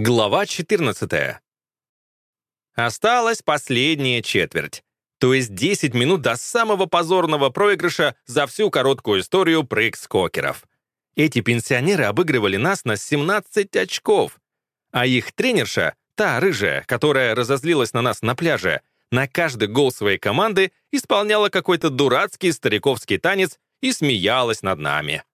Глава 14. Осталась последняя четверть. То есть 10 минут до самого позорного проигрыша за всю короткую историю прыг-скокеров. Эти пенсионеры обыгрывали нас на 17 очков. А их тренерша, та рыжая, которая разозлилась на нас на пляже, на каждый гол своей команды исполняла какой-то дурацкий стариковский танец и смеялась над нами.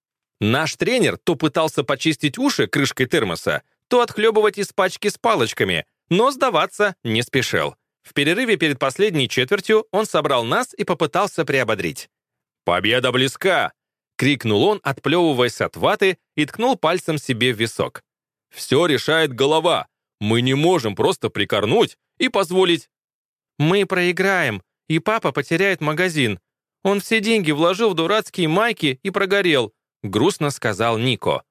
Наш тренер то пытался почистить уши крышкой термоса, то отхлебывать из пачки с палочками, но сдаваться не спешил. В перерыве перед последней четвертью он собрал нас и попытался приободрить. «Победа близка!» — крикнул он, отплевываясь от ваты и ткнул пальцем себе в висок. «Все решает голова. Мы не можем просто прикорнуть и позволить...» «Мы проиграем, и папа потеряет магазин. Он все деньги вложил в дурацкие майки и прогорел», — грустно сказал Нико.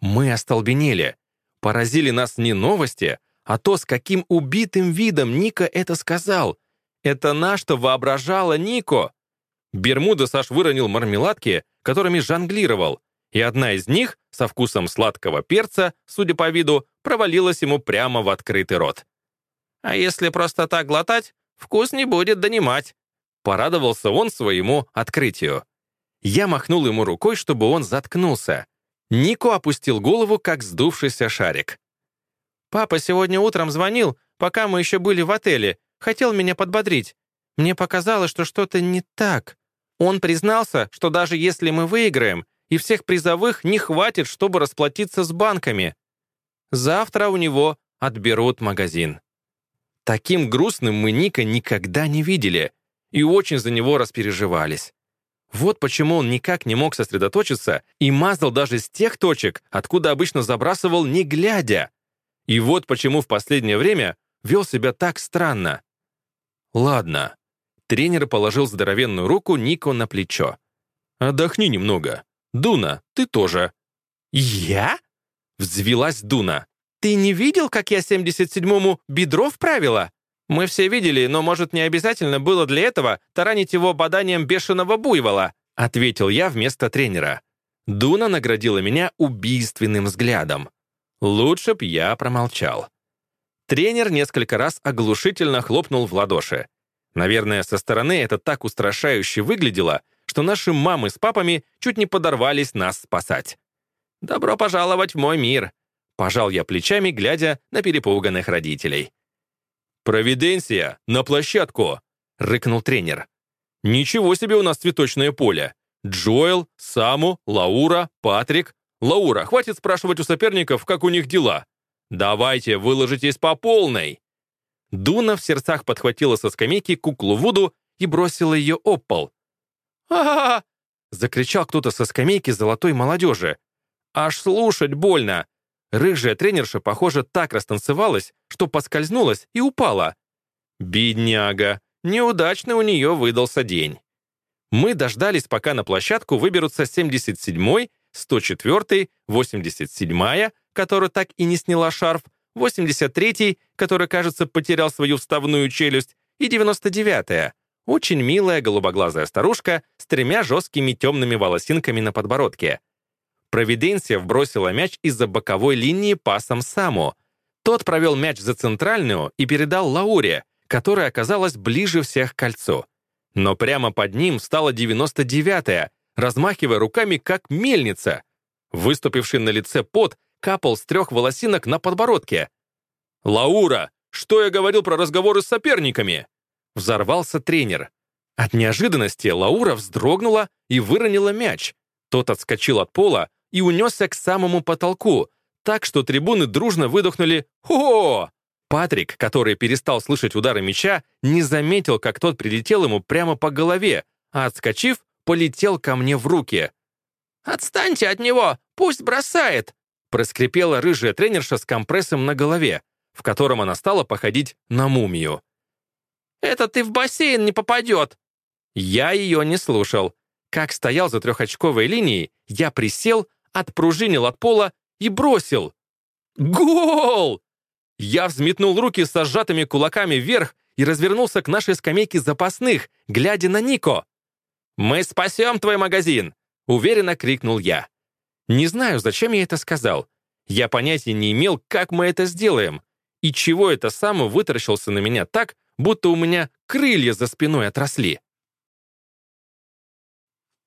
Мы остолбенели. Поразили нас не новости, а то, с каким убитым видом Ника это сказал. Это на-что воображала Нико. Бермуда Саш выронил мармеладки, которыми жонглировал, и одна из них, со вкусом сладкого перца, судя по виду, провалилась ему прямо в открытый рот. «А если просто так глотать, вкус не будет донимать», порадовался он своему открытию. Я махнул ему рукой, чтобы он заткнулся. Нико опустил голову, как сдувшийся шарик. «Папа сегодня утром звонил, пока мы еще были в отеле. Хотел меня подбодрить. Мне показалось, что что-то не так. Он признался, что даже если мы выиграем, и всех призовых не хватит, чтобы расплатиться с банками. Завтра у него отберут магазин». Таким грустным мы Ника никогда не видели и очень за него распереживались. Вот почему он никак не мог сосредоточиться и мазал даже с тех точек, откуда обычно забрасывал, не глядя. И вот почему в последнее время вел себя так странно. Ладно. Тренер положил здоровенную руку Нико на плечо. «Отдохни немного. Дуна, ты тоже». «Я?» — взвелась Дуна. «Ты не видел, как я 77-му бедро вправила?» Мы все видели, но, может, не обязательно было для этого таранить его боданием бешеного буйвола», ответил я вместо тренера. Дуна наградила меня убийственным взглядом. Лучше б я промолчал. Тренер несколько раз оглушительно хлопнул в ладоши. Наверное, со стороны это так устрашающе выглядело, что наши мамы с папами чуть не подорвались нас спасать. «Добро пожаловать в мой мир», — пожал я плечами, глядя на перепуганных родителей. «Провиденция, на площадку!» — рыкнул тренер. «Ничего себе у нас цветочное поле! Джоэл, Саму, Лаура, Патрик. Лаура, хватит спрашивать у соперников, как у них дела. Давайте, выложитесь по полной!» Дуна в сердцах подхватила со скамейки куклу Вуду и бросила ее об пол. а, -а, -а закричал кто-то со скамейки золотой молодежи. «Аж слушать больно! Рыжая тренерша, похоже, так растанцевалась, что поскользнулась и упала. Бедняга, неудачный у нее выдался день. Мы дождались, пока на площадку выберутся 77-й, 104-й, 87-я, которая так и не сняла шарф, 83-й, который, кажется, потерял свою вставную челюсть, и 99-я, очень милая голубоглазая старушка с тремя жесткими темными волосинками на подбородке. Провиденция вбросила мяч из-за боковой линии пасом Саму. Тот провел мяч за центральную и передал Лауре, которая оказалась ближе всех к кольцу. Но прямо под ним встала 99-я, размахивая руками, как мельница. Выступивший на лице пот капал с трех волосинок на подбородке. «Лаура, что я говорил про разговоры с соперниками?» Взорвался тренер. От неожиданности Лаура вздрогнула и выронила мяч. Тот отскочил от пола, и унесся к самому потолку, так что трибуны дружно выдохнули «Хо!». Патрик, который перестал слышать удары мяча, не заметил, как тот прилетел ему прямо по голове, а отскочив, полетел ко мне в руки. «Отстаньте от него! Пусть бросает!» проскрипела рыжая тренерша с компрессом на голове, в котором она стала походить на мумию. «Это ты в бассейн не попадет!» Я ее не слушал. Как стоял за трехочковой линией, я присел, отпружинил от пола и бросил. Гол! Я взметнул руки с сжатыми кулаками вверх и развернулся к нашей скамейке запасных, глядя на Нико. «Мы спасем твой магазин!» — уверенно крикнул я. Не знаю, зачем я это сказал. Я понятия не имел, как мы это сделаем, и чего это Саму вытаращился на меня так, будто у меня крылья за спиной отросли.